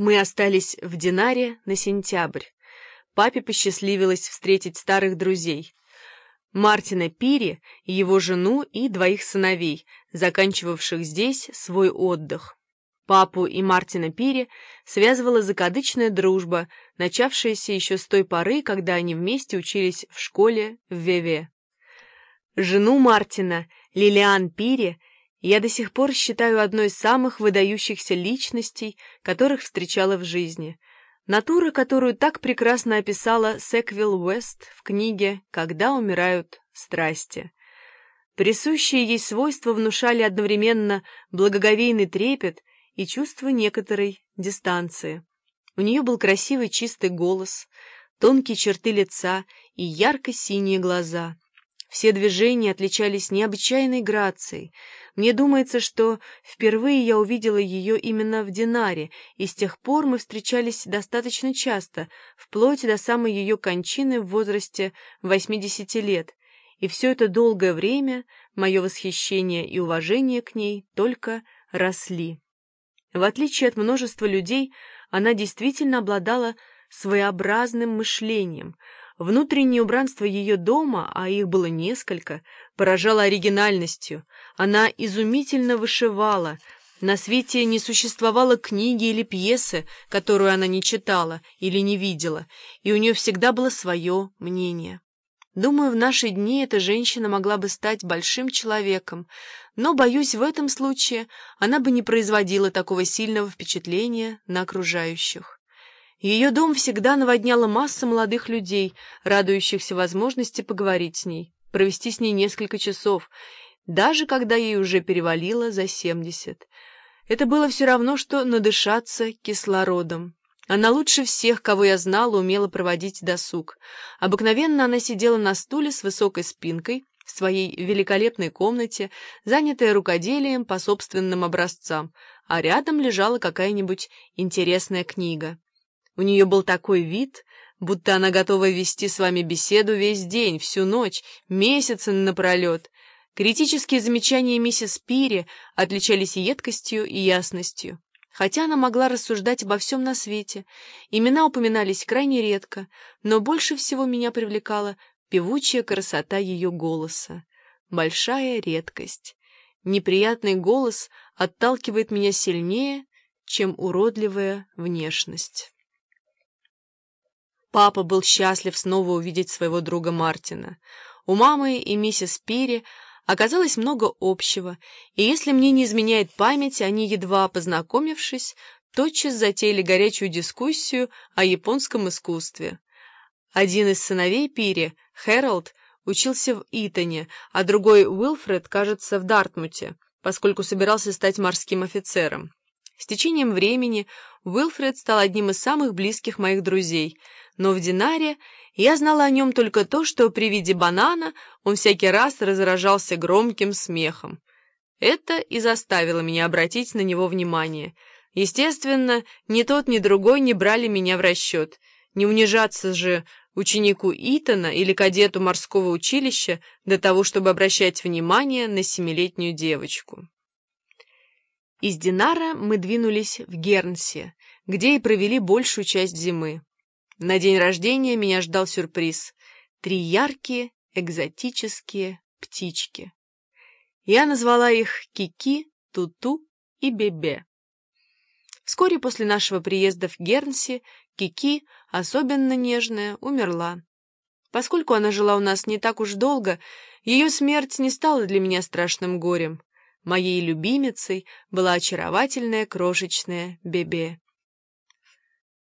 Мы остались в Динаре на сентябрь. Папе посчастливилось встретить старых друзей. Мартина Пири, его жену и двоих сыновей, заканчивавших здесь свой отдых. Папу и Мартина Пири связывала закадычная дружба, начавшаяся еще с той поры, когда они вместе учились в школе в Веве. Жену Мартина, Лилиан Пири, я до сих пор считаю одной из самых выдающихся личностей, которых встречала в жизни. Натура, которую так прекрасно описала Секвилл Уэст в книге «Когда умирают страсти». Присущие ей свойства внушали одновременно благоговейный трепет и чувство некоторой дистанции. У нее был красивый чистый голос, тонкие черты лица и ярко-синие глаза. Все движения отличались необычайной грацией. Мне думается, что впервые я увидела ее именно в Динаре, и с тех пор мы встречались достаточно часто, вплоть до самой ее кончины в возрасте 80 лет. И все это долгое время мое восхищение и уважение к ней только росли. В отличие от множества людей, она действительно обладала своеобразным мышлением — Внутреннее убранство ее дома, а их было несколько, поражало оригинальностью. Она изумительно вышивала. На свете не существовало книги или пьесы, которую она не читала или не видела, и у нее всегда было свое мнение. Думаю, в наши дни эта женщина могла бы стать большим человеком, но, боюсь, в этом случае она бы не производила такого сильного впечатления на окружающих. Ее дом всегда наводняла масса молодых людей, радующихся возможности поговорить с ней, провести с ней несколько часов, даже когда ей уже перевалило за семьдесят. Это было все равно, что надышаться кислородом. Она лучше всех, кого я знала, умела проводить досуг. Обыкновенно она сидела на стуле с высокой спинкой, в своей великолепной комнате, занятая рукоделием по собственным образцам, а рядом лежала какая-нибудь интересная книга. У нее был такой вид, будто она готова вести с вами беседу весь день, всю ночь, месяцы напролет. Критические замечания миссис Пири отличались едкостью и ясностью. Хотя она могла рассуждать обо всем на свете, имена упоминались крайне редко, но больше всего меня привлекала певучая красота ее голоса. Большая редкость. Неприятный голос отталкивает меня сильнее, чем уродливая внешность. Папа был счастлив снова увидеть своего друга Мартина. У мамы и миссис Пири оказалось много общего, и если мне не изменяет память, они, едва познакомившись, тотчас затеяли горячую дискуссию о японском искусстве. Один из сыновей Пири, Хэролд, учился в Итоне, а другой, Уилфред, кажется, в Дартмуте, поскольку собирался стать морским офицером. С течением времени Уилфред стал одним из самых близких моих друзей — но в Динаре я знала о нем только то, что при виде банана он всякий раз разражался громким смехом. Это и заставило меня обратить на него внимание. Естественно, ни тот, ни другой не брали меня в расчет. Не унижаться же ученику Итана или кадету морского училища до того, чтобы обращать внимание на семилетнюю девочку. Из Динара мы двинулись в Гернси, где и провели большую часть зимы. На день рождения меня ждал сюрприз. Три яркие, экзотические птички. Я назвала их Кики, Туту и Бебе. Вскоре после нашего приезда в Гернси Кики, особенно нежная, умерла. Поскольку она жила у нас не так уж долго, ее смерть не стала для меня страшным горем. Моей любимицей была очаровательная крошечная Бебе.